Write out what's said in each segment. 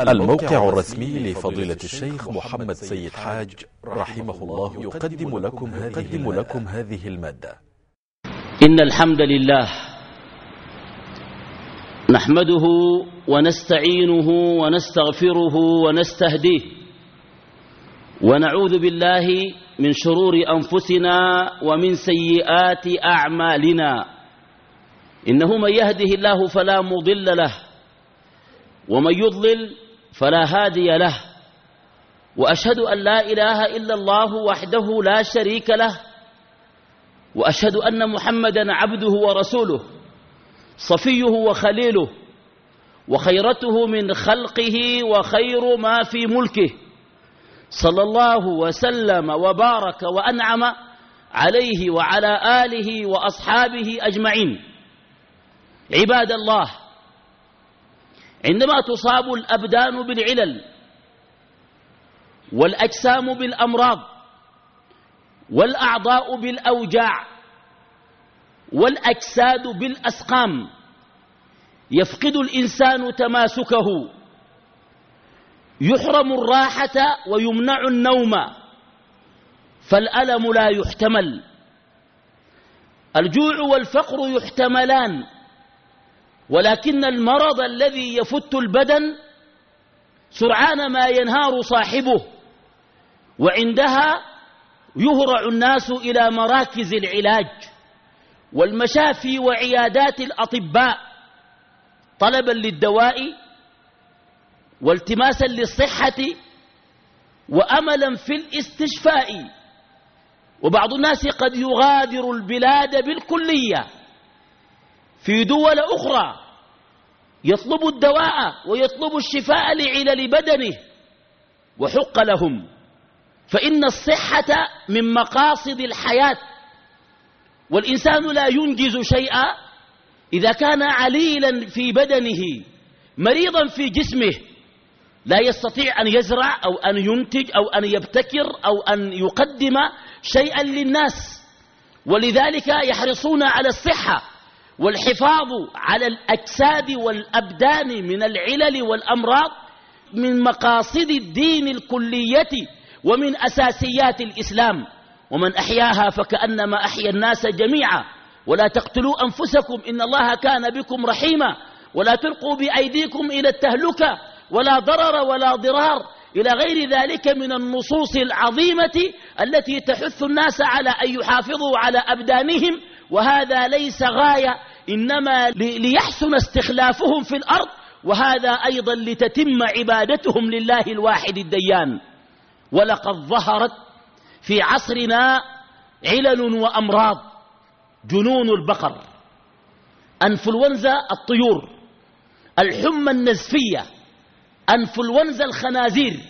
الموقع الرسمي لفضيلة الشيخ محمد سيد حاج رحمه الله يقدم لكم هذه, لكم هذه ا ل إن الحمد لله نحمده ونستعينه ونستغفره ونستهديه ونعوذ بالله من شرور أنفسنا ومن سيئات أعمالنا. إنه من يهده الله فلا مضل له ومن يضلل فلا هادي له. وأشهد أن لا إله إلا الله وحده لا شريك له. وأشهد أن محمدا عبده ورسوله صفيه وخليله وخيرته من خلقه وخير ما في ملكه. صلى الله وسلم وبارك وأنعم عليه وعلى آله وأصحابه أجمعين. عباد الله عندما تصاب الأبدان بالعلل والأجسام بالأمراض والأعضاء بالأوجاع والأجساد بالأسقام يفقد الإنسان تماسكه يحرم الراحة ويمنع النوم فالألم لا يحتمل الجوع والفقر يحتملان ولكن المرض الذي يفت البدن سرعان ما ينهار صاحبه وعندها يهرع الناس إلى مراكز العلاج والمشافي وعيادات الأطباء طلبا للدواء والتماسا للصحة وأملا في الاستشفاء وبعض الناس قد يغادر البلاد بالكلية. في دول أخرى يطلب الدواء ويطلب الشفاء لعلل بدنه وحق لهم. فإن الصحة من مقاصد الحياة. والإنسان لا ينجز شيئا إذا كان عليلا في بدنه مريضا في جسمه لا يستطيع أن يزرع أو أن ينتج أو أن يبتكر أو أن يقدم شيئا للناس. ولذلك يحرصون على الصحة. والحفاظ على الأجساد والأبدان من العلل والأمراض من مقاصد الدين الكلية ومن أساسيات الإسلام. ومن أحياها فكأنما أحيا الناس جميعا. ولا تقتلوا أنفسكم إن الله كان بكم رحيما. ولا تلقوا بأيديكم إلى التهلكة ولا ضرر ولا ضرار إلى غير ذلك من النصوص العظيمة التي تحث الناس على أن يحافظوا على أبدانهم وهذا ليس غاية إنما ليحسن استخلافهم في الأرض وهذا أيضا لتتم عبادتهم لله الواحد الديان. ولقد ظهرت في عصرنا علل وأمراض جنون البقر أنفلونزا الطيور الحمى النزفية أنفلونزا الخنازير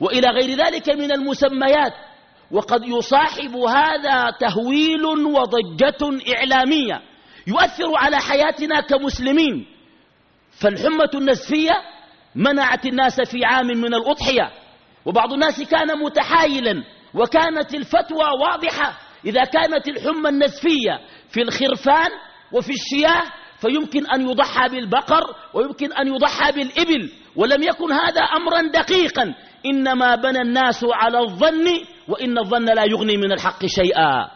وإلى غير ذلك من المسميات. وقد يصاحب هذا تهويل وضجة إعلامية يؤثر على حياتنا كمسلمين. فالحمة النزفية منعت الناس في عام من الأضحية وبعض الناس كان متحايلا وكانت الفتوى واضحة. إذا كانت الحمى النزفية في الخرفان وفي الشياه فيمكن أن يضحى بالبقر ويمكن أن يضحى بالإبل. ولم يكن هذا أمرا دقيقا. إنما بنى الناس على الظن وإن الظن لا يغني من الحق شيئا.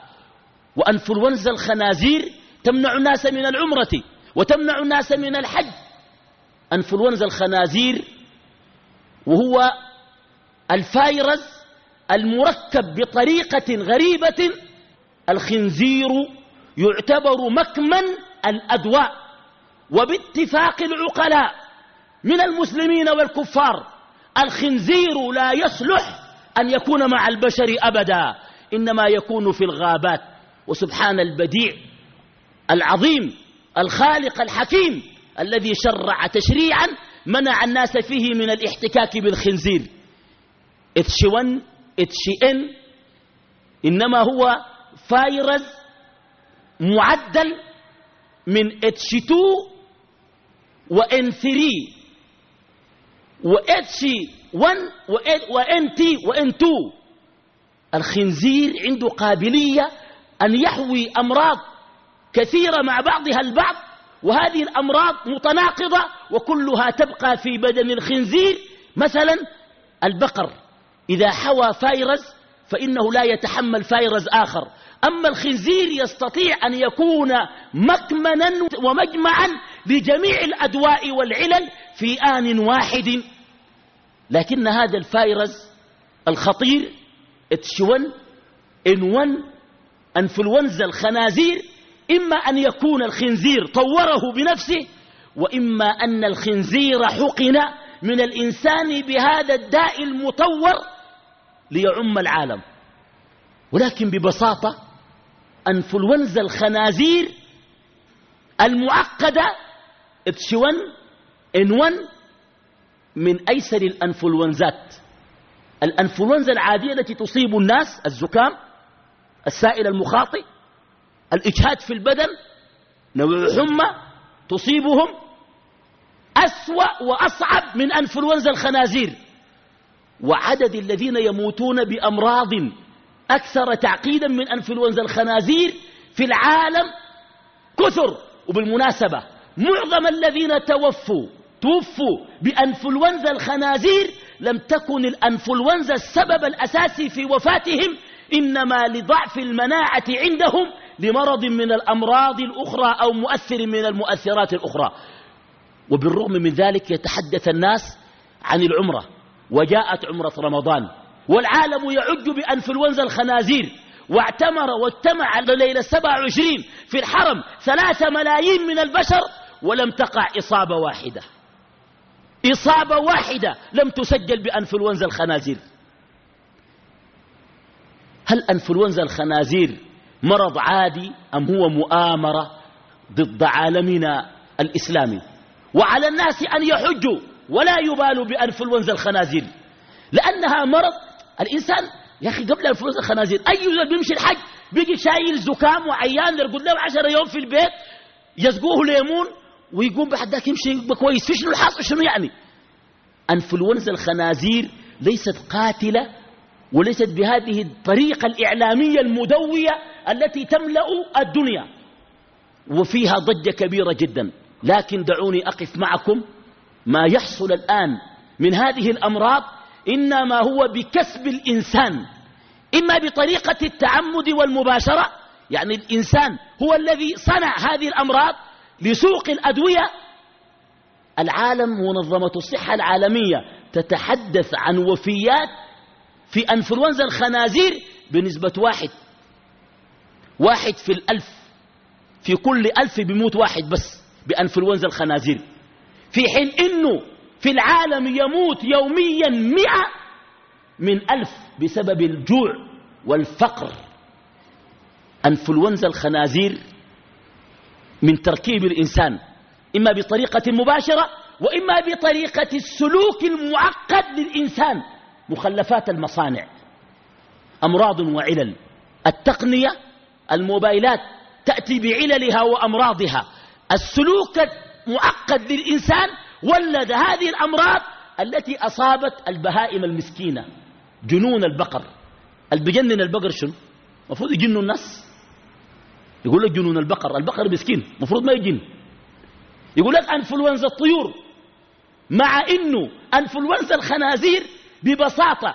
وأنفلونزا الخنازير تمنع الناس من العمرة وتمنع الناس من الحج. أنفلونزا الخنازير وهو الفايرز المركب بطريقة غريبة. الخنزير يعتبر مكمن الأدواء وباتفاق العقلاء من المسلمين والكفار. الخنزير لا يصلح أن يكون مع البشر أبدا إنما يكون في الغابات. وسبحان البديع العظيم الخالق الحكيم الذي شرع تشريعا منع الناس فيه من الاحتكاك بالخنزير. اتش 1 اتش ان إنما هو فايرز معدل من اتش 2 وان 3 واتش 1 وان تي وان 2 الخنزير عنده قابلية أن يحوي أمراض كثيرة مع بعضها البعض وهذه الأمراض متناقضة وكلها تبقى في بدن الخنزير. مثلا البقر إذا حوى فيروس فإنه لا يتحمل فيروس آخر. أما الخنزير يستطيع أن يكون مكمنا ومجمعا لجميع الأدواء والعلل في آن واحد. لكن هذا الفيروس الخطير اتشون انون انفلونزا الخنازير إما أن يكون الخنزير طوره بنفسه وإما أن الخنزير حقن من الإنسان بهذا الداء المطور ليعم العالم. ولكن ببساطة أنفلونزا الخنازير المعقدة اتشون انون من أيسر الأنفلونزات. الأنفلونزا العادية التي تصيب الناس الزكام السائل المخاطئ الإجهاد في البدن نوع حمى تصيبهم أسوأ وأصعب من أنفلونزا الخنازير. وعدد الذين يموتون بأمراض أكثر تعقيدا من أنفلونزا الخنازير في العالم كثر. وبالمناسبة معظم الذين توفوا توفوا بأنفلونزا الخنازير لم تكن الأنفلونزا السبب الأساسي في وفاتهم إنما لضعف المناعة عندهم لمرض من الأمراض الأخرى أو مؤثر من المؤثرات الأخرى. وبالرغم من ذلك يتحدث الناس عن العمرة وجاءت عمرة رمضان والعالم يعج بأنفلونزا الخنازير واعتمر واجتمع ليلة 27 في الحرم ثلاثة ملايين من البشر ولم تقع إصابة واحدة. إصابة واحدة لم تسجل بأنفلونزا الخنازير. هل أنفلونزا الخنازير مرض عادي أم هو مؤامرة ضد عالمنا الإسلامي؟ وعلى الناس أن يحجوا ولا يبالوا بأنفلونزا الخنازير. لأنها مرض الإنسان يا أخي قبل أنفلونزا الخنازير أي يوزر بيمشي الحج بيجي شايل زكام وعيان يرقد له عشر يوم في البيت يسقوه ليمون ويقوم بعد يمشي كويس. في شنو الحاصل؟ شنو يعني؟ أنفلونزا الخنازير ليست قاتلة وليست بهذه الطريقة الإعلامية المدوية التي تملأ الدنيا. وفيها ضجة كبيرة جدا. لكن دعوني أقف معكم. ما يحصل الآن من هذه الأمراض إنما هو بكسب الإنسان. إما بطريقة التعمد والمباشرة. يعني الإنسان هو الذي صنع هذه الأمراض لسوق الأدوية. العالم منظمة الصحة العالمية تتحدث عن وفيات في أنفلونزا الخنازير بنسبة واحد. واحد في الألف. في كل ألف بيموت واحد بس بأنفلونزا الخنازير. في حين إنه في العالم يموت يوميا مئة من ألف بسبب الجوع والفقر. أنفلونزا الخنازير من تركيب الإنسان إما بطريقة مباشرة وإما بطريقة السلوك المعقد للإنسان مخلفات المصانع أمراض وعلل التقنية الموبايلات تأتي بعللها وأمراضها السلوك المعقد للإنسان ولد هذه الأمراض التي أصابت البهائم المسكينة جنون البقر البجنن البقر شنو؟ المفروض يجنوا الناس؟ يقول لك جنون البقر البقر مسكين المفروض ما يجن. يقول لك أنفلونزا الطيور مع إنه أنفلونزا الخنازير ببساطة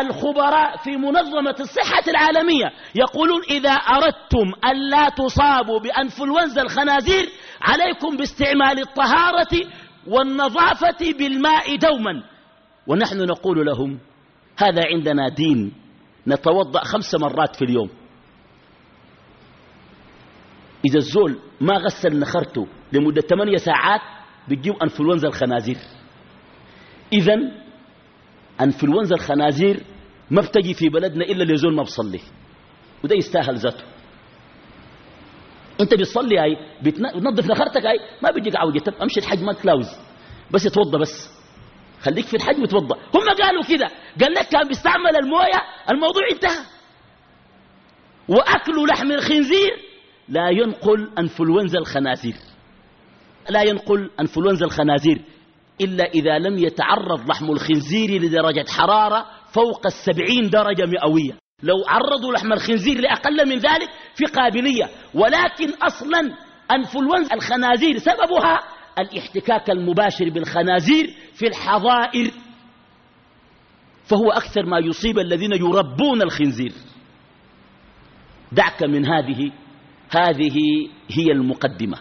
الخبراء في منظمة الصحة العالمية يقولون إذا أردتم أن لا تصابوا بأنفلونزا الخنازير عليكم باستعمال الطهارة والنظافة بالماء دوما. ونحن نقول لهم هذا عندنا دين نتوضأ خمس مرات في اليوم. إذا الزول ما غسل نخرته لمدة ثمانية ساعات بتجيب أنفلونزا الخنازير. إذا أنفلونزا الخنازير ما بتجي في بلدنا إلا لزول ما بصلي وده يستاهل ذاته. أنت بتصلي هاي بتنظف نخرتك هاي ما بيجيك عوجة أمشي الحج ما تلاوز. بس يتوضى بس. خليك في الحج وتوضى. هم قالوا كده. قال لك كان بيستعمل الموية الموضوع انتهى. واكل لحم الخنزير لا ينقل أنفلونزا الخنازير. لا ينقل أنفلونزا الخنازير إلا إذا لم يتعرض لحم الخنزير لدرجة حرارة فوق السبعين درجة مئوية. لو عرضوا لحم الخنزير لأقل من ذلك في قابلية. ولكن أصلا أنفلونزا الخنازير سببها الاحتكاك المباشر بالخنازير في الحظائر. فهو أكثر ما يصيب الذين يربون الخنزير. دعك من هذه هذه هي المقدمة.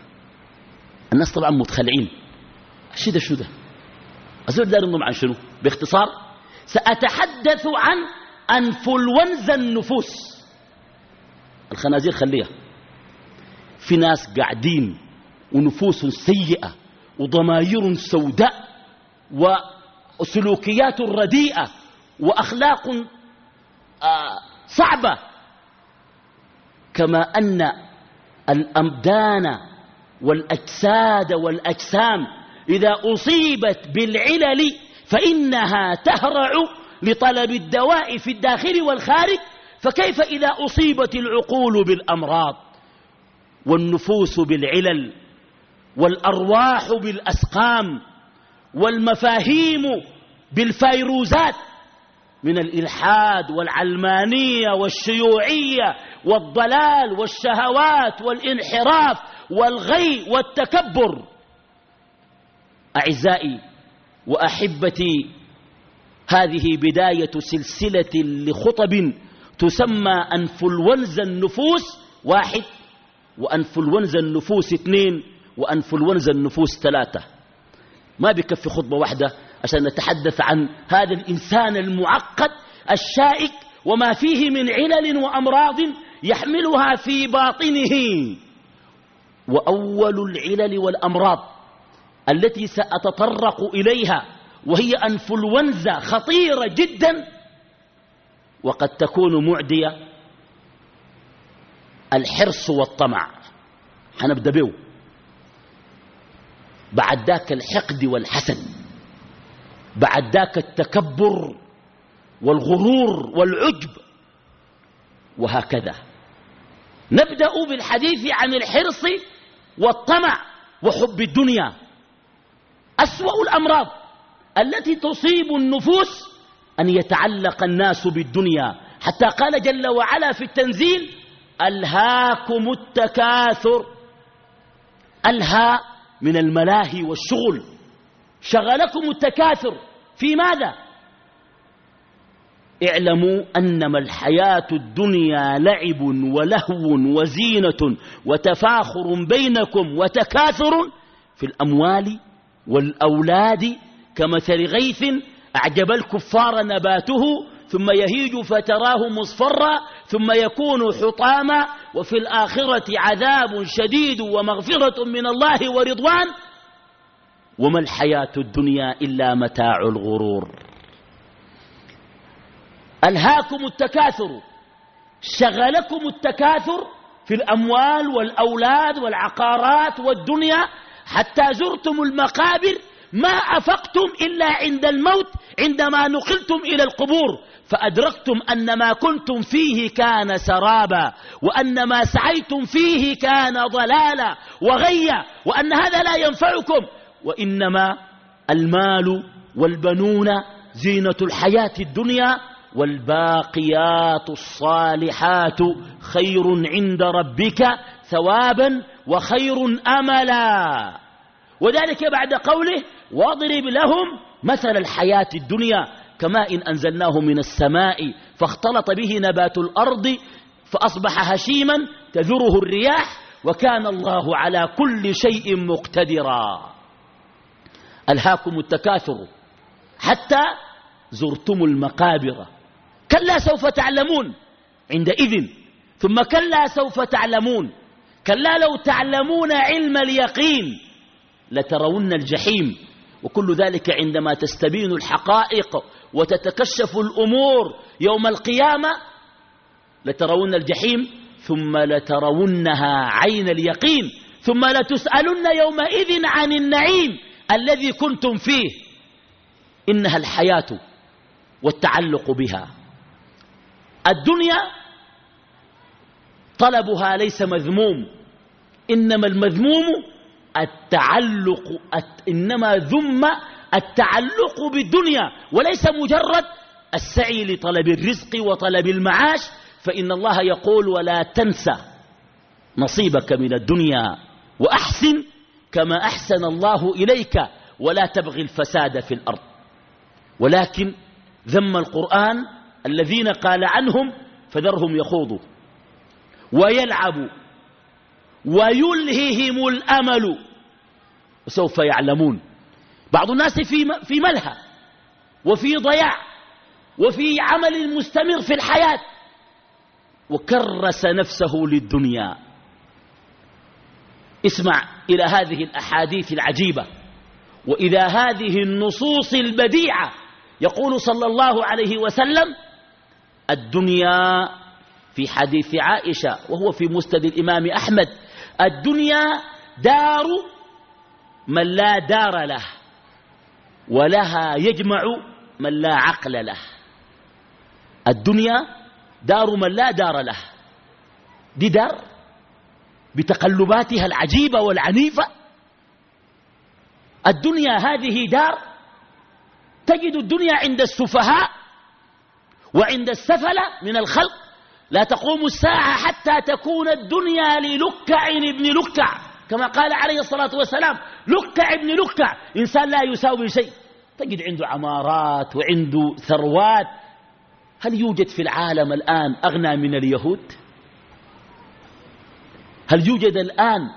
الناس طبعا متخلعين. شده شده أزول دار النوم عن شنو؟ باختصار سأتحدث عن أنفلونزا النفوس. الخنازير خليها. في ناس قاعدين ونفوس سيئة وضماير سوداء وسلوكيات رديئة وأخلاق آه، صعبة. كما أن الأمدان والأجساد والأجسام إذا أصيبت بالعلل فإنها تهرع لطلب الدواء في الداخل والخارج فكيف إذا أصيبت العقول بالأمراض والنفوس بالعلل والأرواح بالأسقام والمفاهيم بالفيروزات؟ من الإلحاد والعلمانية والشيوعية والضلال والشهوات والانحراف والغي والتكبر. أعزائي وأحبتي هذه بداية سلسلة لخطب تسمى أنفلونزا النفوس واحد وأنفلونزا النفوس اثنين وأنفلونزا النفوس ثلاثة. ما بكفي خطبة واحدة عشان نتحدث عن هذا الإنسان المعقد الشائك وما فيه من علل وأمراض يحملها في باطنه. وأول العلل والأمراض التي سأتطرق إليها وهي أنفلونزا خطيرة جدا وقد تكون معدية الحرص والطمع. حنبدأ به. بعد ذاك الحقد والحسد. بعد ذاك التكبر والغرور والعجب وهكذا. نبدأ بالحديث عن الحرص والطمع وحب الدنيا. أسوأ الأمراض التي تصيب النفوس أن يتعلق الناس بالدنيا. حتى قال جل وعلا في التنزيل ألهاكم التكاثر ألهى من الملاهي والشغل. شغلكم التكاثر. في ماذا؟ اعلموا أنما الحياة الدنيا لعب ولهو وزينة وتفاخر بينكم وتكاثر في الأموال والأولاد. كمثل غيث أعجب الكفار نباته ثم يهيج فتراه مصفرا ثم يكون حطاما. وفي الآخرة عذاب شديد ومغفرة من الله ورضوان. وما الحياة الدنيا إلا متاع الغرور. ألهاكم التكاثر شغلكم التكاثر في الأموال والأولاد والعقارات والدنيا حتى زرتم المقابر. ما أفقتم إلا عند الموت عندما نقلتم إلى القبور. فأدركتم أن ما كنتم فيه كان سرابا وأن ما سعيتم فيه كان ضلالا وغيا وأن هذا لا ينفعكم. وإنما المال والبنون زينة الحياة الدنيا والباقيات الصالحات خير عند ربك ثوابا وخير أملا. وذلك بعد قوله واضرب لهم مثل الحياة الدنيا كما إن أنزلناه من السماء فاختلط به نبات الأرض فأصبح هشيما تذره الرياح وكان الله على كل شيء مقتدرا. ألهاكم التكاثر حتى زرتم المقابر. كلا سوف تعلمون عندئذ. ثم كلا سوف تعلمون. كلا لو تعلمون علم اليقين لترون الجحيم. وكل ذلك عندما تستبين الحقائق وتتكشف الأمور يوم القيامة لترون الجحيم ثم لترونها عين اليقين ثم لتسألن يومئذ عن النعيم. الذي كنتم فيه إنها الحياة والتعلق بها. الدنيا طلبها ليس مذموم إنما المذموم التعلق إنما ذم التعلق بالدنيا وليس مجرد السعي لطلب الرزق وطلب المعاش فإن الله يقول ولا تنسى نصيبك من الدنيا وأحسن كما أحسن الله إليك ولا تبغي الفساد في الأرض. ولكن ذم القرآن الذين قال عنهم فذرهم يخوضوا. ويلعبوا ويلههم الأمل. وسوف يعلمون. بعض الناس في في ملهى وفي ضياع وفي عمل مستمر في الحياة. وكرس نفسه للدنيا. اسمع إلى هذه الأحاديث العجيبة. وإلى هذه النصوص البديعة يقول صلى الله عليه وسلم الدنيا في حديث عائشة وهو في مسند الإمام أحمد الدنيا دار من لا دار له ولها يجمع من لا عقل له. الدنيا دار من لا دار له. دي دار؟ بتقلباتها العجيبة والعنيفة. الدنيا هذه دار تجد الدنيا عند السفهاء وعند السفلة من الخلق. لا تقوم الساعة حتى تكون الدنيا للكع ابن لكع. كما قال عليه الصلاة والسلام لكع ابن لكع. إنسان لا يساوي شيء. تجد عنده عمارات وعنده ثروات. هل يوجد في العالم الآن أغنى من اليهود؟ هل يوجد الآن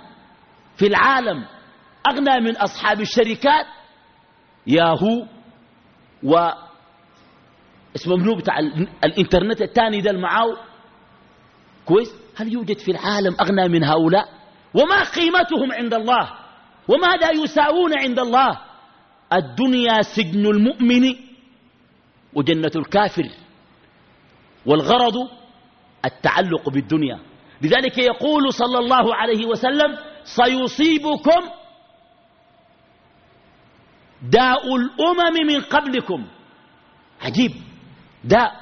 في العالم أغنى من أصحاب الشركات؟ ياهو و اسمه منو بتاع الإنترنت الثاني ده المعاو؟ كويس؟ هل يوجد في العالم أغنى من هؤلاء؟ وما قيمتهم عند الله؟ وماذا يساوون عند الله؟ الدنيا سجن المؤمن وجنة الكافر والغرض التعلق بالدنيا. لذلك يقول صلى الله عليه وسلم سيصيبكم داء الأمم من قبلكم. عجيب. داء.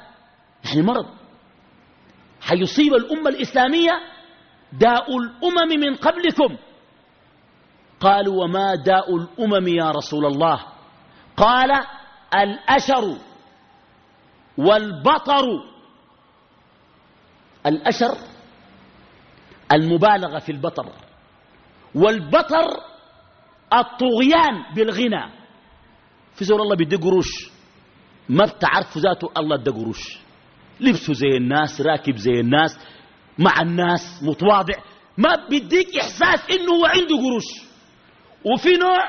يعني مرض. حيصيب الأمة الإسلامية داء الأمم من قبلكم. قالوا وما داء الأمم يا رسول الله؟ قال الأشر والبطر. الأشر المبالغة في البطر. والبطر الطغيان بالغنى. في زور الله بيدي قروش ما بتعرف ذاته الله ادى قروش لبسه زي الناس راكب زي الناس مع الناس متواضع. ما بيديك إحساس إنه هو عنده قروش. وفي نوع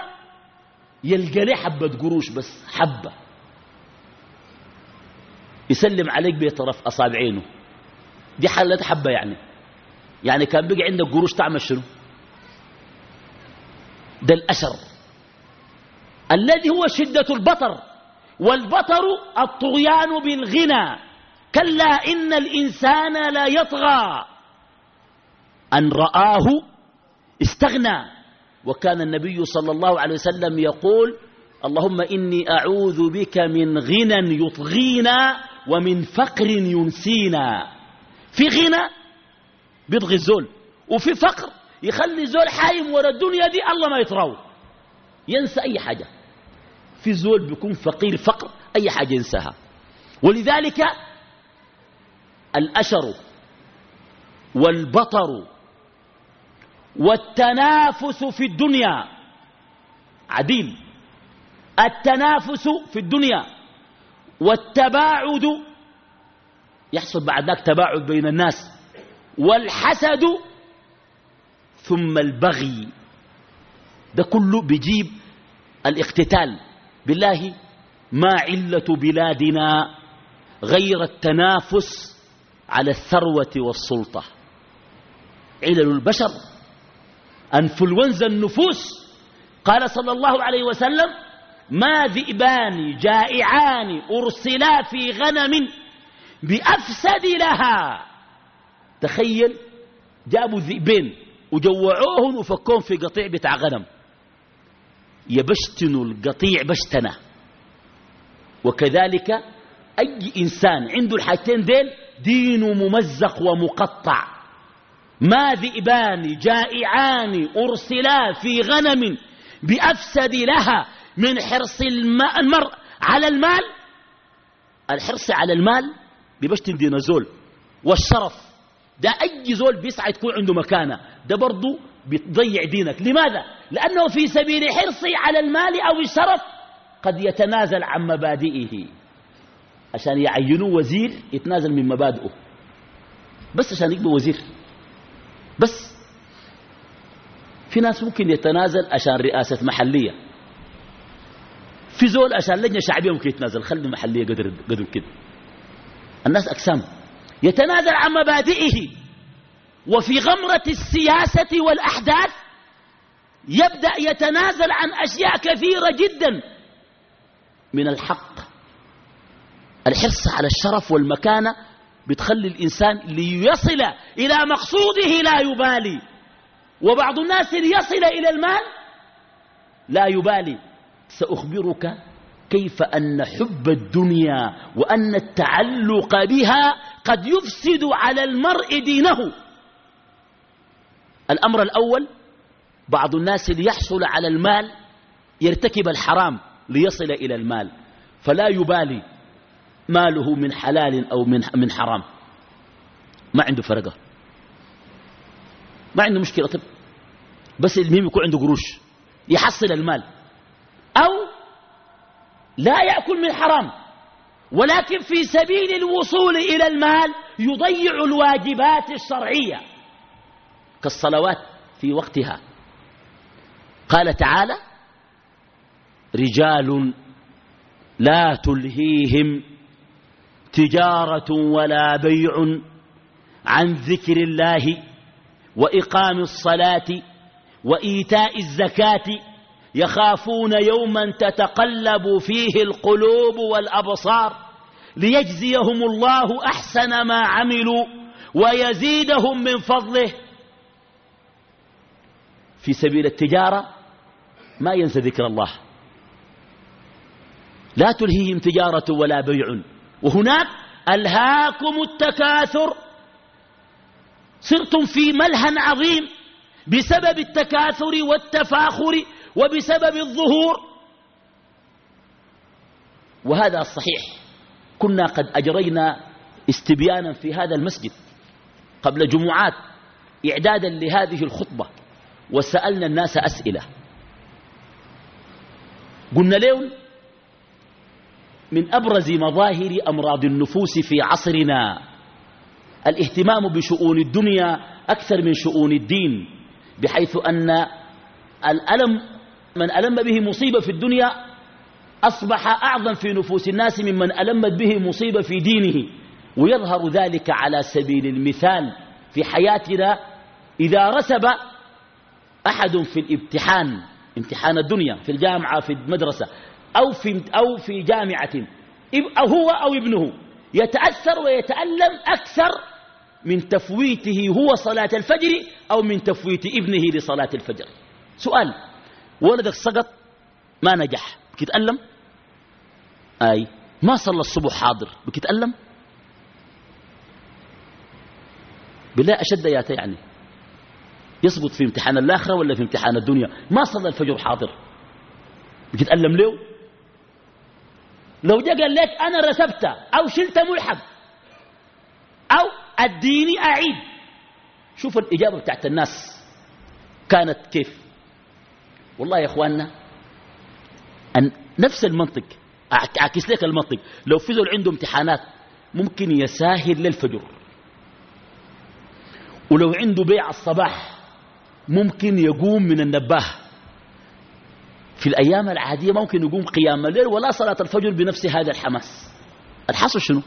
يلقى له حبة قروش بس حبة. يسلم عليك بطرف أصابعينه. دي حالة حبة يعني. يعني كان بقى عندك قروش تعمل شنو؟ ده الأشر الذي هو شدة البطر. والبطر الطغيان بالغنى. كلا إن الإنسان لا يطغى. أن رآه استغنى. وكان النبي صلى الله عليه وسلم يقول اللهم إني أعوذ بك من غنى يطغينا ومن فقر ينسينا. في غنى؟ بيطغي الزول. وفي فقر يخلي الزول حايم ورا الدنيا دي الله ما يطراو ينسى أي حاجة. في زول بيكون فقير فقر أي حاجة ينساها. ولذلك الأشر والبطر والتنافس في الدنيا عديل. التنافس في الدنيا والتباعد يحصل بعد ذلك تباعد بين الناس. والحسد ثم البغي. ده كله بيجيب الاقتتال. بالله ما علة بلادنا غير التنافس على الثروة والسلطة. علل البشر. أنفلونزا النفوس. قال صلى الله عليه وسلم ما ذئبان جائعان أرسلا في غنم بأفسد لها تخيل جابوا ذئبين وجوعوهم وفكوهم في قطيع بتاع غنم. يبشتنوا القطيع بشتنة. وكذلك أي إنسان عنده الحاجتين ديل دينه ممزق ومقطع. ما ذئبان جائعان أرسلا في غنم بأفسد لها من حرص المرء على المال. الحرص على المال ببشتن دين زول والشرف. ده أي زول بيسعى تكون عنده مكانة ده برضو بتضيع دينك. لماذا؟ لأنه في سبيل حرصه على المال أو الشرف قد يتنازل عن مبادئه. عشان يعينوه وزير يتنازل من مبادئه. بس عشان يقبل وزير. بس. في ناس ممكن يتنازل عشان رئاسة محلية. في زول عشان لجنة شعبية ممكن يتنازل. خلي محلية قدر, قدر كده. الناس أقسام. يتنازل عن مبادئه. وفي غمرة السياسة والأحداث يبدأ يتنازل عن أشياء كثيرة جدا من الحق. الحرص على الشرف والمكانة بتخلي الإنسان ليصل إلى مقصوده لا يبالي. وبعض الناس ليصل إلى المال لا يبالي. سأخبرك كيف أن حب الدنيا وأن التعلق بها قد يفسد على المرء دينه. الأمر الأول بعض الناس ليحصل على المال يرتكب الحرام ليصل إلى المال فلا يبالي ماله من حلال أو من حرام. ما عنده فرقة. ما عنده مشكلة. طب بس المهم يكون عنده قروش يحصل المال. أو لا يأكل من حرام. ولكن في سبيل الوصول إلى المال يضيع الواجبات الشرعية كالصلوات في وقتها. قال تعالى رجال لا تلهيهم تجارة ولا بيع عن ذكر الله وإقام الصلاة وإيتاء الزكاة يخافون يوما تتقلب فيه القلوب والأبصار ليجزيهم الله أحسن ما عملوا ويزيدهم من فضله. في سبيل التجارة ما ينسى ذكر الله. لا تلهيهم تجارة ولا بيع. وهناك ألهاكم التكاثر. صرتم في ملهى عظيم بسبب التكاثر والتفاخر وبسبب الظهور. وهذا الصحيح كنا قد أجرينا استبيانا في هذا المسجد قبل جمعات إعدادا لهذه الخطبة وسألنا الناس أسئلة. قلنا لهم من أبرز مظاهر أمراض النفوس في عصرنا الاهتمام بشؤون الدنيا أكثر من شؤون الدين بحيث أن الألم من ألم به مصيبة في الدنيا أصبح أعظم في نفوس الناس ممن ألمت به مصيبة في دينه. ويظهر ذلك على سبيل المثال في حياتنا إذا رسب أحد في الامتحان امتحان الدنيا في الجامعة في المدرسة أو في, أو في جامعة أو هو أو ابنه يتأثر ويتألم أكثر من تفويته هو صلاة الفجر أو من تفويت ابنه لصلاة الفجر. سؤال ولدك سقط ما نجح. بكتألم أي. ما صلى الصبح حاضر بكتألم بالله أشد ياتا يعني. يسقط في امتحان الآخرة ولا في امتحان الدنيا؟ ما صلى الفجر حاضر. بتتألم له لو جاء قال لك أنا رسبت أو شلت ملحق أو اديني أعيد. شوف الإجابة بتاعت الناس. كانت كيف؟ والله يا إخواننا أن نفس المنطق أعكس لك المنطق لو في ذول عنده امتحانات ممكن يساهل للفجر. ولو عنده بيع الصباح ممكن يقوم من النباه في الأيام العادية ممكن يقوم قيام الليل ولا صلاة الفجر بنفس هذا الحماس. الحصل شنو؟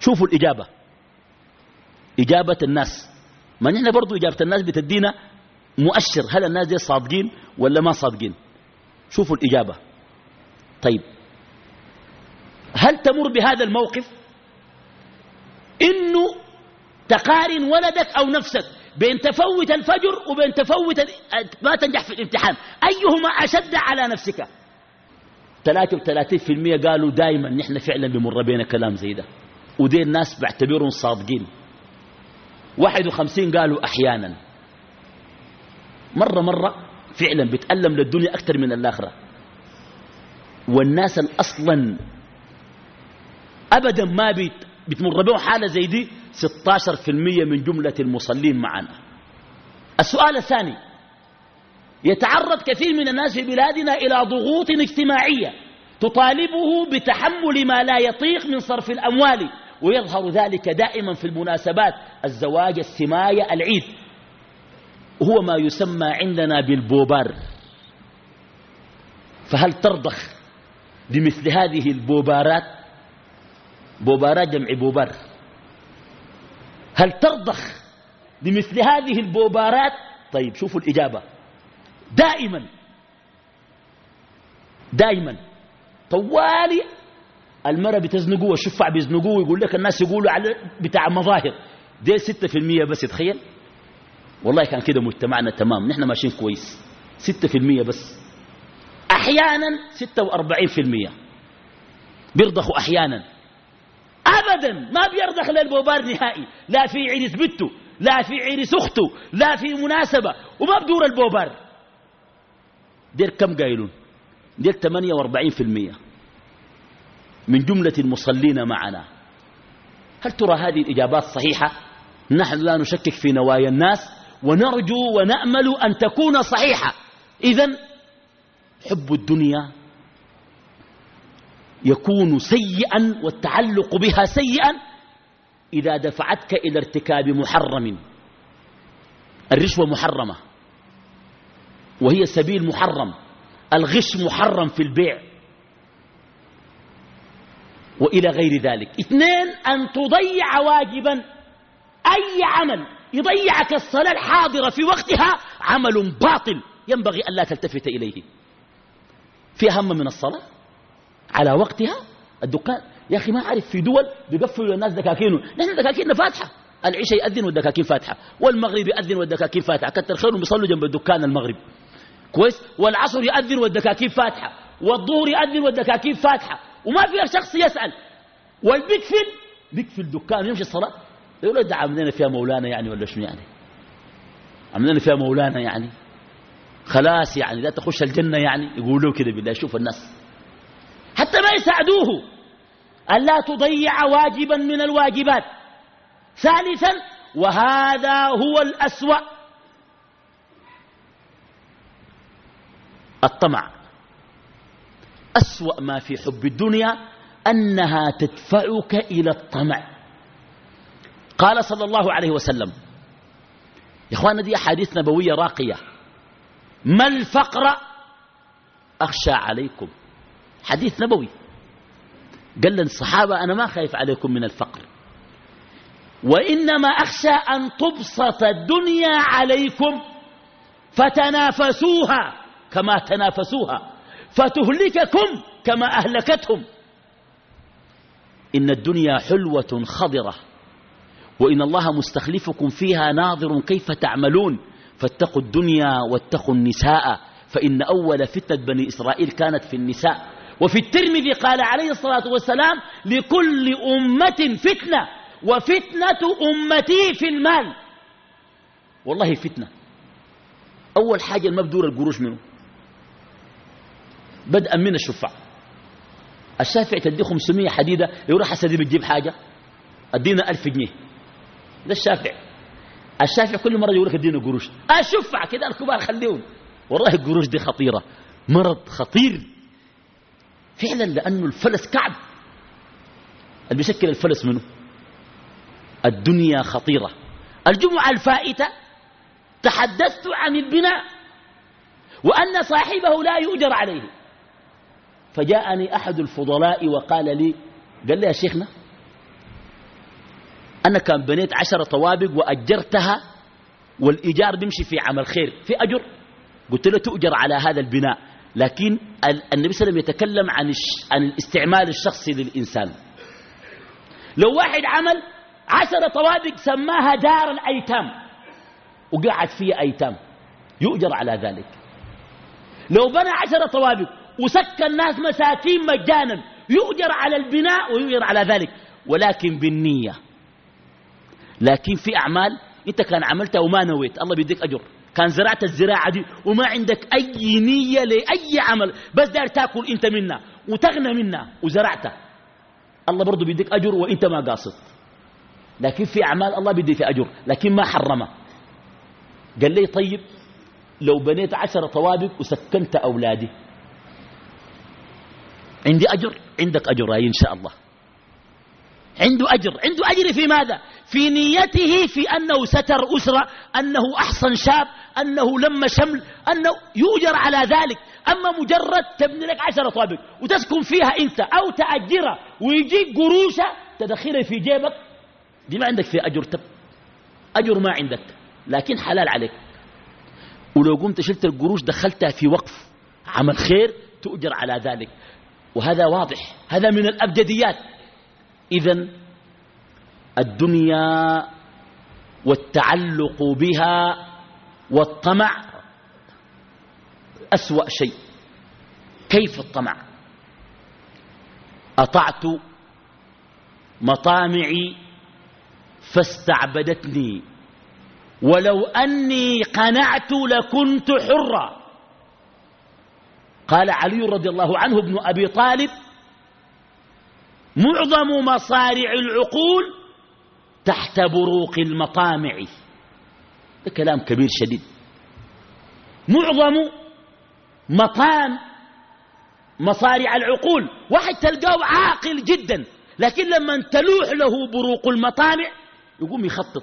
شوفوا الإجابة. إجابة الناس. ما نحن برضو إجابة الناس بتدينا مؤشر هل الناس دي صادقين ولا ما صادقين؟ شوفوا الإجابة. طيب. هل تمر بهذا الموقف؟ إنه تقارن ولدك أو نفسك بين تفوت الفجر وبين تفوت ما تنجح في الامتحان. أيهما أشد على نفسك؟ 33% قالوا دائما نحن فعلا بمر بين كلام زي ده. ودي الناس بعتبرهم صادقين. 51 قالوا أحيانا. مرة مرة فعلا بتألم للدنيا أكثر من الآخرة. والناس أصلا أبدا ما بيت بتمر بهم حالة زي دي. 16% من جملة المصلين معنا. السؤال الثاني يتعرض كثير من الناس في بلادنا إلى ضغوط اجتماعية تطالبه بتحمل ما لا يطيق من صرف الأموال ويظهر ذلك دائما في المناسبات الزواج السماية العيد. هو ما يسمى عندنا بالبوبار. فهل ترضخ بمثل هذه البوبارات؟ بوبارات جمع بوبار. هل ترضخ بمثل هذه البوبارات؟ طيب شوفوا الإجابة. دائما دائما طوالي المرأة بتزنقوه والشفع بيزنقوه يقول لك الناس يقولوا على بتاع مظاهر. دي ستة في المية بس تخيل. والله كان كده مجتمعنا تمام. نحن ماشيين كويس. ستة في المية بس. في المية. بيرضخوا أحيانا. أبدا. ما بيرضخ للبوبار نهائي. لا في عرس بنته. لا في عرس أخته. لا في مناسبة. وما بدور البوبار. دير كم قايلون؟ دير 48% من جملة المصلين معنا. هل ترى هذه الإجابات صحيحة؟ نحن لا نشكك في نوايا الناس. ونرجو ونأمل أن تكون صحيحة. إذا حب الدنيا يكون سيئا والتعلق بها سيئا إذا دفعتك إلى ارتكاب محرم. الرشوة محرمة. وهي سبيل محرم. الغش محرم في البيع. وإلى غير ذلك. اثنين أن تضيع واجبا. أي عمل يضيعك الصلاة الحاضرة في وقتها عمل باطل ينبغي أن لا تلتفت إليه. في أهم من الصلاة على وقتها الدكان. يا أخي ما أعرف في دول بيقفلوا للناس دكاكينه نحن دكاكيننا فاتحة. العشاء يأذن والدكاكين فاتحة. والمغرب يأذن والدكاكين فاتحة. كتر خيرهم بيصلوا جنب الدكان المغرب. كويس؟ والعصر يأذن والدكاكين فاتحة. والظهر يأذن والدكاكين فاتحة. وما في شخص يسأل. والبيكفل بيكفل دكان يمشي الصلاة. يقول ده عملنا فيها مولانا يعني ولا شنو يعني؟ عملنا فيها مولانا يعني؟ خلاص يعني لا تخش الجنة يعني؟ يقولوا كده بالله شوف الناس. حتى ما يساعدوه. ألا تضيع واجبا من الواجبات. ثالثا وهذا هو الأسوأ. الطمع. أسوأ ما في حب الدنيا أنها تدفعك إلى الطمع. قال صلى الله عليه وسلم يا إخوانا دي أحاديث نبوية راقية. ما الفقر أخشى عليكم؟ حديث نبوي. قال للصحابة أنا ما خايف عليكم من الفقر. وإنما أخشى أن تبسط الدنيا عليكم فتنافسوها كما تنافسوها فتهلككم كما أهلكتهم. إن الدنيا حلوة خضرة. وإن الله مستخلفكم فيها ناظر كيف تعملون فاتقوا الدنيا واتقوا النساء فإن أول فتنة بني إسرائيل كانت في النساء. وفي الترمذي قال عليه الصلاة والسلام لكل أمة فتنة وفتنة أمتي في المال. والله فتنة. أول حاجة المبدور القروش منه. بدءا من الشفع الشافعي تدي 500 حديدة يقول حسن دي بتجيب حاجة؟ أدينا 1000 جنيه. ده الشافعي. الشافعي كل مرة يقول لك ادينا قروش. الشفع كده الكبار خليهم. والله القروش دي خطيرة. مرض خطير. فعلا لأنه الفلس كعب. اللي بيشكل الفلس منه؟ الدنيا خطيرة. الجمعة الفائتة. تحدثت عن البناء. وأن صاحبه لا يؤجر عليه. فجاءني أحد الفضلاء وقال لي قال لي يا شيخنا أنا كان بنيت عشر طوابق وأجرتها والإيجار بيمشي في عمل خير في أجر. قلت له تؤجر على هذا البناء. لكن النبي صلى الله عليه وسلم يتكلم عن عن الاستعمال الشخصي للإنسان. لو واحد عمل عشر طوابق سماها دار الأيتام وقعد فيها أيتام يؤجر على ذلك. لو بنى عشر طوابق وسكن ناس مساكين مجانا يؤجر على البناء ويؤجر على ذلك. ولكن بالنية لكن في أعمال أنت كان عملتها وما نويت. الله بيديك أجر. كان زرعت الزراعة دي وما عندك أي نية لأي عمل. بس دار تاكل أنت منا وتغنى منا وزرعته الله برضو بيديك أجر وأنت ما قاصد. لكن في أعمال الله بيديك أجر لكن ما حرمه قال لي طيب لو بنيت عشر طوابق وسكنت أولادي. عندي أجر؟ عندك أجر إن شاء الله. عنده أجر. عنده أجر في ماذا؟ في نيته في أنه ستر أسرة أنه أحسن شاب أنه لم شمل أنه يؤجر على ذلك. أما مجرد تبني لك عشرة طوابق وتسكن فيها أنت أو تأجرها ويجيك قروشة تدخلها في جيبك. دي ما عندك في أجر تب. أجر ما عندك لكن حلال عليك. ولو قمت شلت القروش دخلتها في وقف عمل خير تؤجر على ذلك. وهذا واضح هذا من الأبجديات. إذا الدنيا والتعلق بها والطمع أسوأ شيء. كيف الطمع؟ أطعت مطامعي فاستعبدتني. ولو أني قنعت لكنت حرا. قال علي رضي الله عنه ابن أبي طالب معظم مصارع العقول تحت بروق المطامع. ده كلام كبير شديد. معظم مطام مصارع العقول واحد تلقاه عاقل جدا لكن لما تلوح له بروق المطامع يقوم يخطط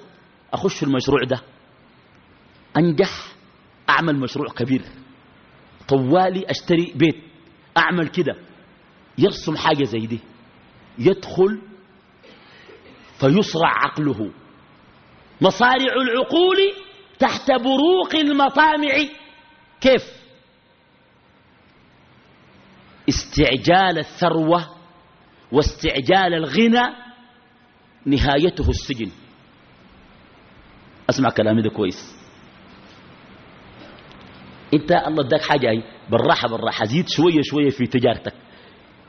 أخش المشروع ده. أنجح أعمل مشروع كبير. طوالي أشتري بيت أعمل كده. يرسم حاجة زي دي. يدخل فيصرع عقله. مصارع العقول تحت بروق المطامع. كيف؟ استعجال الثروة واستعجال الغنى نهايته السجن. أسمع كلامي ده كويس. أنت الله اداك حاجة اي بالراحة بالراحة. زيد شوية شوية في تجارتك.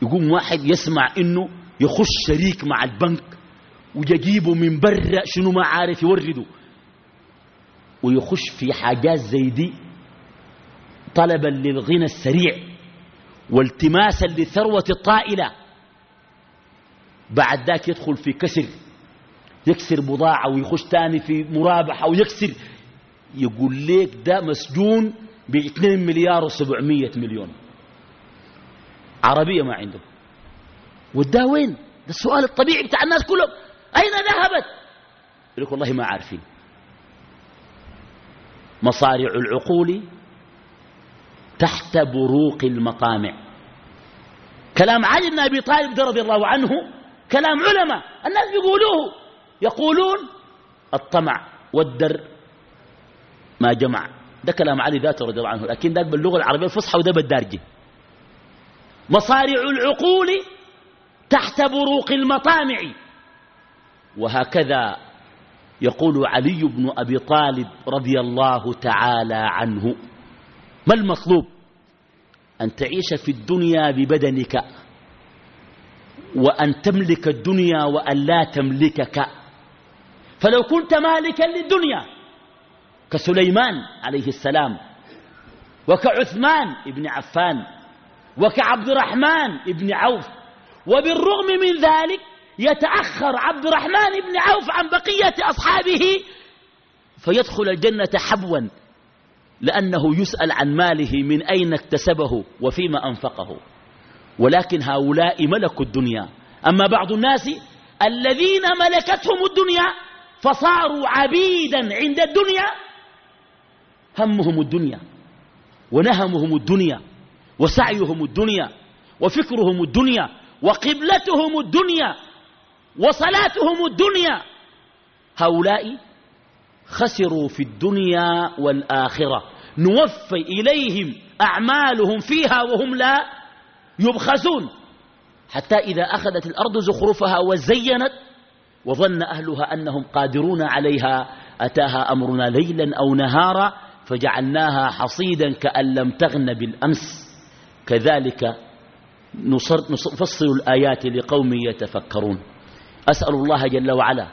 يقوم واحد يسمع إنه يخش شريك مع البنك. ويجيبه من برا شنو ما عارف يورده. ويخش في حاجات زي دي طلبا للغنى السريع والتماسا للثروة الطائلة. بعد ذاك يدخل في كسر يكسر بضاعة ويخش تاني في مرابحة ويكسر. يقول ليك ده مسجون ب 2 مليار و700 مليون. عربية ما عنده وده وين ده السؤال الطبيعي بتاع الناس كلهم. أين ذهبت؟ يقول لك والله ما عارفين. مصارع العقول تحت بروق المطامع كلام علي بن أبي طالب رضي الله عنه كلام علماء. الناس بيقولوه. يقولون الطمع والدر ما جمع. ده كلام علي ذاته رضي الله عنه. لكن ده باللغة العربية الفصحى وده بالدارجة مصارع العقول تحت بروق المطامع. وهكذا يقول علي بن أبي طالب رضي الله تعالى عنه. ما المطلوب؟ أن تعيش في الدنيا ببدنك وأن تملك الدنيا وأن لا تملكك. فلو كنت مالكا للدنيا كسليمان عليه السلام وكعثمان بن عفان وكعبد الرحمن بن عوف وبالرغم من ذلك يتأخر عبد الرحمن بن عوف عن بقية أصحابه فيدخل الجنة حبوا لأنه يسأل عن ماله من أين اكتسبه وفيما أنفقه. ولكن هؤلاء ملكوا الدنيا. أما بعض الناس الذين ملكتهم الدنيا فصاروا عبيدا عند الدنيا همهم الدنيا ونهمهم الدنيا وسعيهم الدنيا وفكرهم الدنيا وقبلتهم الدنيا وصلاتهم الدنيا. هؤلاء خسروا في الدنيا والآخرة. نوفي إليهم أعمالهم فيها وهم لا يبخسون. حتى إذا أخذت الأرض زخرفها وزينت وظن أهلها أنهم قادرون عليها أتاها أمرنا ليلا أو نهارا فجعلناها حصيدا كأن لم تغن بالأمس. كذلك نفصل الآيات لقوم يتفكرون. أسأل الله جل وعلا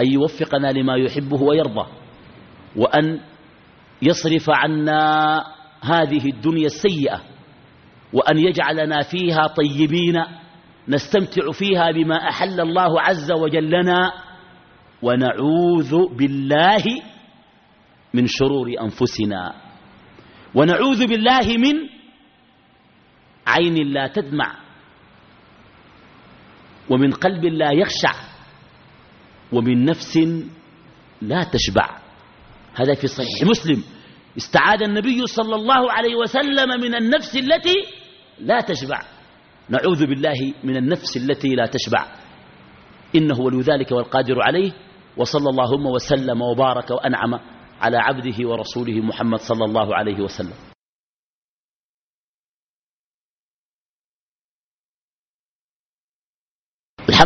أن يوفقنا لما يحبه ويرضى وأن يصرف عنا هذه الدنيا السيئة وأن يجعلنا فيها طيبين نستمتع فيها بما أحل الله عز وجل لنا ونعوذ بالله من شرور أنفسنا ونعوذ بالله من عين لا تدمع. ومن قلب لا يخشع ومن نفس لا تشبع. هذا في صحيح مسلم. استعاد النبي صلى الله عليه وسلم من النفس التي لا تشبع. نعوذ بالله من النفس التي لا تشبع. إنه ولي ذلك والقادر عليه وصلى اللهم وسلم وبارك وأنعم على عبده ورسوله محمد صلى الله عليه وسلم.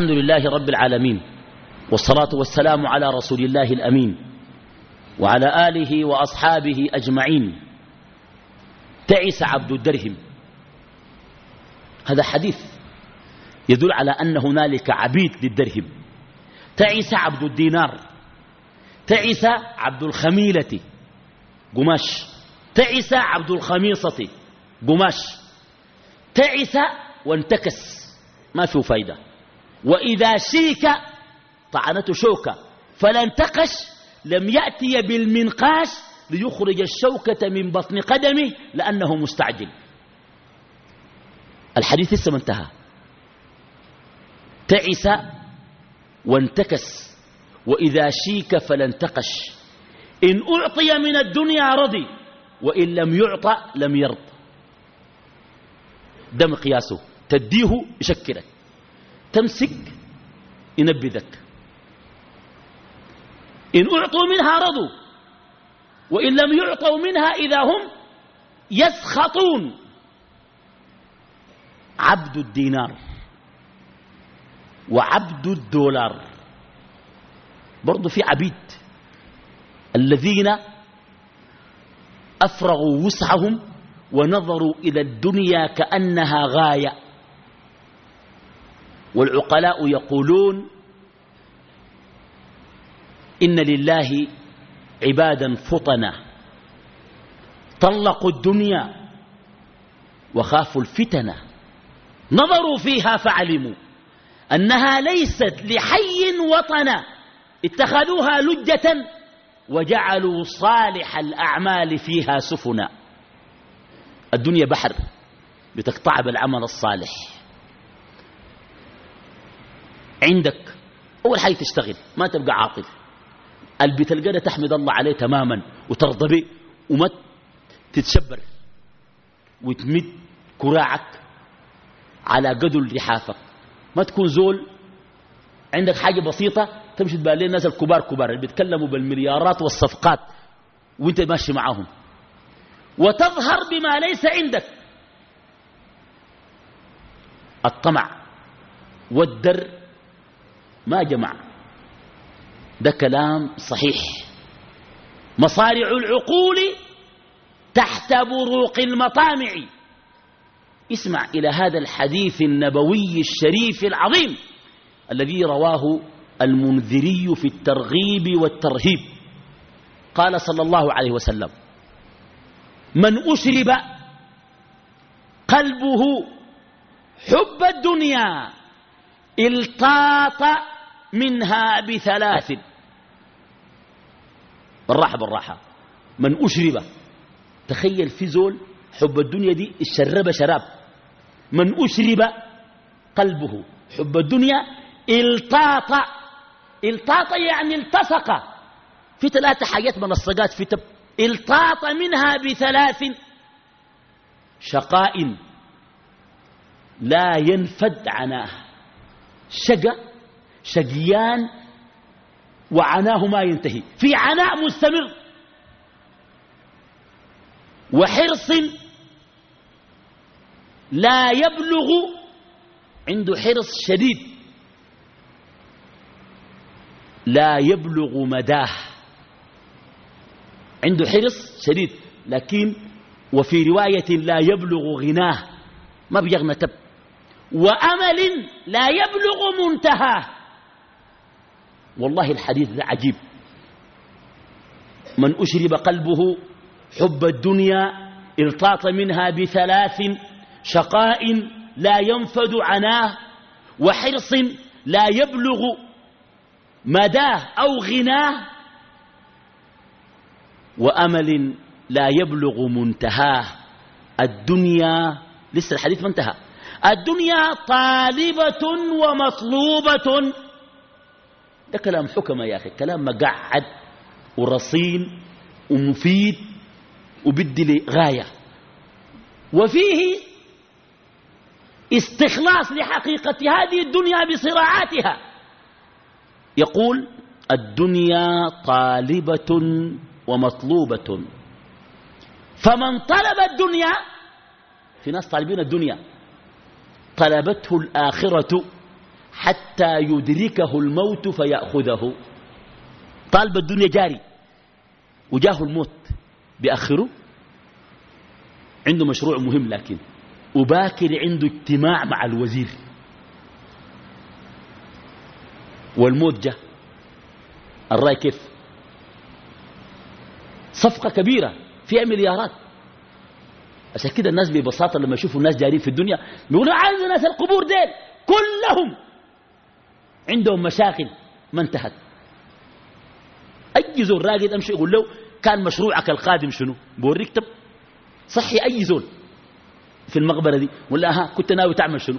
الحمد لله رب العالمين والصلاة والسلام على رسول الله الأمين وعلى آله وأصحابه أجمعين. تعس عبد الدرهم. هذا حديث يدل على أن هنالك عبيد للدرهم. تعس عبد الدينار. تعس عبد الخميلة. قماش. تعس عبد الخميصة. قماش. تعس وانتكس. ما فيه فايدة. وإذا شيك طعنته شوكة فلا انتقش لم يأتي بالمنقاش ليخرج الشوكة من بطن قدمه لأنه مستعجل. الحديث لسه ما انتهى تعس وانتكس وإذا شيك فلا انتقش إن أعطي من الدنيا رضي وإن لم يعطى لم يرض ده مقياسه. تديه يشكلك. تمسك ينبذك. إن أعطوا منها رضوا وإن لم يعطوا منها إذا هم يسخطون. عبد الدينار وعبد الدولار. برضو في عبيد الذين أفرغوا وسعهم ونظروا إلى الدنيا كأنها غاية. والعقلاء يقولون إن لله عبادا فطنا طلقوا الدنيا وخافوا الفتنة. نظروا فيها فعلموا أنها ليست لحي وطنا اتخذوها لجة وجعلوا صالح الأعمال فيها سفنا الدنيا بحر بتقطع بالعمل الصالح. عندك. أول حاجة تشتغل ما تبقى عاطل. البيت القدة تحمد الله عليه تماما وترضى به وما تتشبر وتمد كراعك على قدر لحافك ما تكون زول عندك حاجة بسيطة تمشي تبالي الناس الكبار كبار اللي بيتكلموا بالمليارات والصفقات وانت ماشي معاهم. وتظهر بما ليس عندك. الطمع والدر ما جمع. ده كلام صحيح. مصارع العقول تحت بروق المطامع. اسمع إلى هذا الحديث النبوي الشريف العظيم الذي رواه المنذري في الترغيب والترهيب. قال صلى الله عليه وسلم من أشرب قلبه حب الدنيا التاط منها بثلاث. بالراحة بالراحة. من أشرب. تخيل في زول حب الدنيا دي الشرب شراب. من أشرب قلبه حب الدنيا التاط. التاط يعني التصق. في ثلاثة حاجات منصقات في تب التاط منها بثلاث. شقاء لا ينفد عناه شقى شقيان وعناه ما ينتهي. في عناء مستمر. وحرص لا يبلغ عنده حرص شديد. لا يبلغ مداه. عنده حرص شديد. لكن وفي رواية لا يبلغ غناه. ما بيغنى تب. وأمل لا يبلغ منتهاه. والله الحديث ده عجيب. من أشرب قلبه حب الدنيا ارتاط منها بثلاث شقاء لا ينفد عناه وحرص لا يبلغ مداه أو غناه. وأمل لا يبلغ منتهاه. الدنيا لسه الحديث ما انتهى. الدنيا طالبة ومطلوبة. ده كلام حكمة يا أخي كلام مقعد ورصين ومفيد وبدي لي غاية. وفيه استخلاص لحقيقة هذه الدنيا بصراعاتها. يقول الدنيا طالبة ومطلوبة. فمن طلب الدنيا في ناس طالبين الدنيا طلبته الآخرة حتى يدركه الموت فيأخذه. طالب الدنيا جاري وجاه الموت بأخره عنده مشروع مهم لكن وباكر عنده اجتماع مع الوزير. والموت جاء الرأي كيف؟ صفقة كبيرة فيها مليارات. عشان كده الناس ببساطة لما يشوفوا الناس جارين في الدنيا بيقولوا عايز ناس القبور ديل. كلهم عندهم مشاكل ما انتهت. أي زول راقد أمشي يقول له كان مشروعك القادم شنو؟ بوريك تب صحي أي زول في المقبرة دي. ولا ها كنت ناوي تعمل شنو؟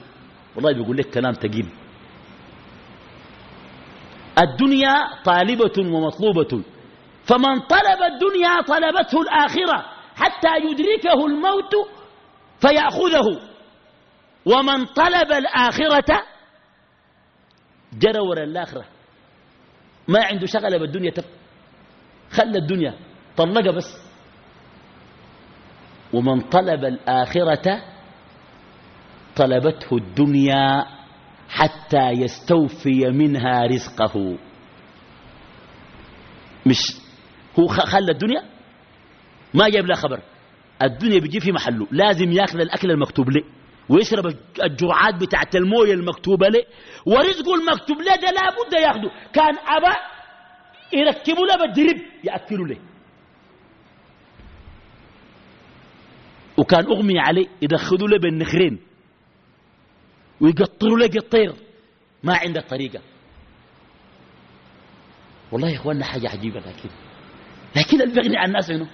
والله بيقول لك كلام تقيل. الدنيا طالبة ومطلوبة. فمن طلب الدنيا طلبته الآخرة. حتى يدركه الموت فيأخذه. ومن طلب الآخرة جرى وراء الآخرة. ما عنده شغلة بالدنيا تب خلى الدنيا طلق بس. ومن طلب الآخرة طلبته الدنيا حتى يستوفي منها رزقه. مش هو خلى الدنيا؟ ما جاب له خبر. الدنيا بيجي في محله. لازم ياكل الأكل المكتوب له ويشرب الجرعات بتاعت الموية المكتوبة له ورزقه المكتوب له ده لابد ياخده. كان أبا يركبوا له بالدرب يأكلوا له وكان أغمي عليه يدخلوا له بالنخرين ويقطروا له قطير. ما عنده طريقة. والله يا إخواننا حاجة عجيبة لكن لكن اللي بيغني عن الناس منه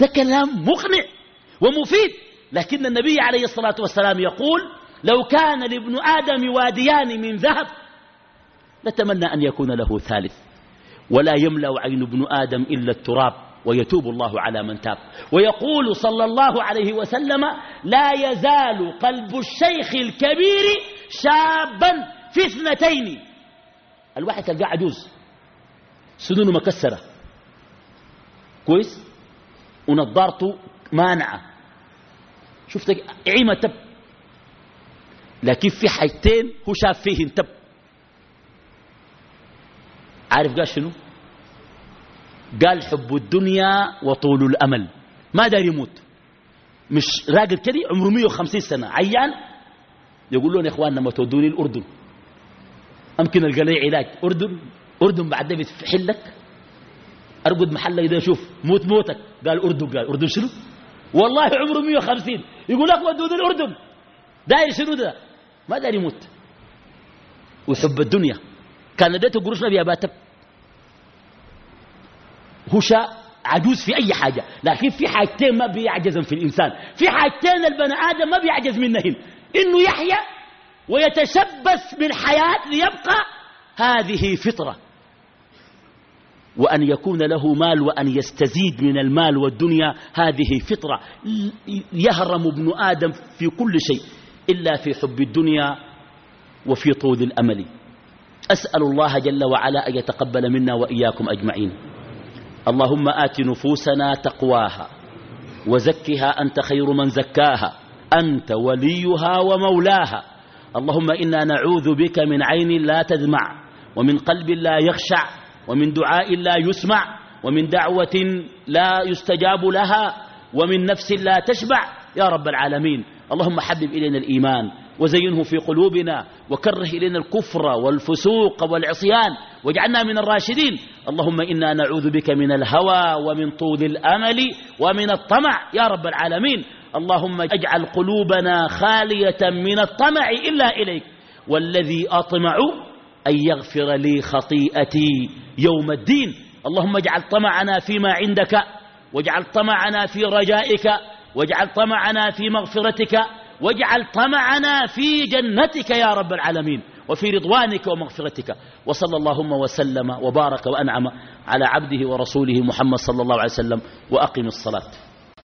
ده كلام مقنع ومفيد. لكن النبي عليه الصلاة والسلام يقول لو كان لابن آدم واديان من ذهب نتمنى أن يكون له ثالث. ولا يملأ عين ابن آدم إلا التراب ويتوب الله على من تاب. ويقول صلى الله عليه وسلم لا يزال قلب الشيخ الكبير شابا في اثنتين. الواحد تلقى عجوز سنونه مكسرة. كويس؟ ونظارته مانعة شفت عيمة تب. لكن في حاجتين هو شاف فيهن تب. عارف قال شنو؟ قال حب الدنيا وطول الأمل. ما دار يموت. مش راقد كده عمره 150 سنة. عيان. يقول لهم يا إخواننا ما تودوني الأردن. أمكن ألقى لي علاج. أردن. أردن بعد ده بتحلك أرقد محلك ده شوف موت موتك. قال أردن قال أردن شنو؟ والله عمره 150 يقول لك ودوني الأردن. داير شنو ده؟ ما داير يموت. ويحب الدنيا. كان اديته قروش نبي أباتب هو شاء عجوز في أي حاجة. لكن في حاجتين ما بيعجز في الإنسان. في حاجتين البني آدم ما بيعجز منهن. إنه يحيا ويتشبث بالحياة ليبقى هذه فطرة. وأن يكون له مال وأن يستزيد من المال والدنيا هذه فطرة. يهرم ابن آدم في كل شيء إلا في حب الدنيا وفي طول الأمل. أسأل الله جل وعلا أن يتقبل منا وإياكم أجمعين. اللهم آت نفوسنا تقواها وزكها أنت خير من زكاها أنت وليها ومولاها. اللهم إنا نعوذ بك من عين لا تدمع ومن قلب لا يخشع. ومن دعاء لا يسمع ومن دعوة لا يستجاب لها ومن نفس لا تشبع. يا رب العالمين اللهم حبب إلينا الإيمان وزينه في قلوبنا وكره إلينا الكفر والفسوق والعصيان واجعلنا من الراشدين. اللهم إنا نعوذ بك من الهوى ومن طول الأمل ومن الطمع. يا رب العالمين اللهم اجعل قلوبنا خالية من الطمع إلا إليك. والذي أطمع أن يغفر لي خطيئتي يوم الدين. اللهم اجعل طمعنا فيما عندك واجعل طمعنا في رجائك واجعل طمعنا في مغفرتك واجعل طمعنا في جنتك يا رب العالمين وفي رضوانك ومغفرتك. وصلى اللهم وسلم وبارك وأنعم على عبده ورسوله محمد صلى الله عليه وسلم وأقم الصلاة.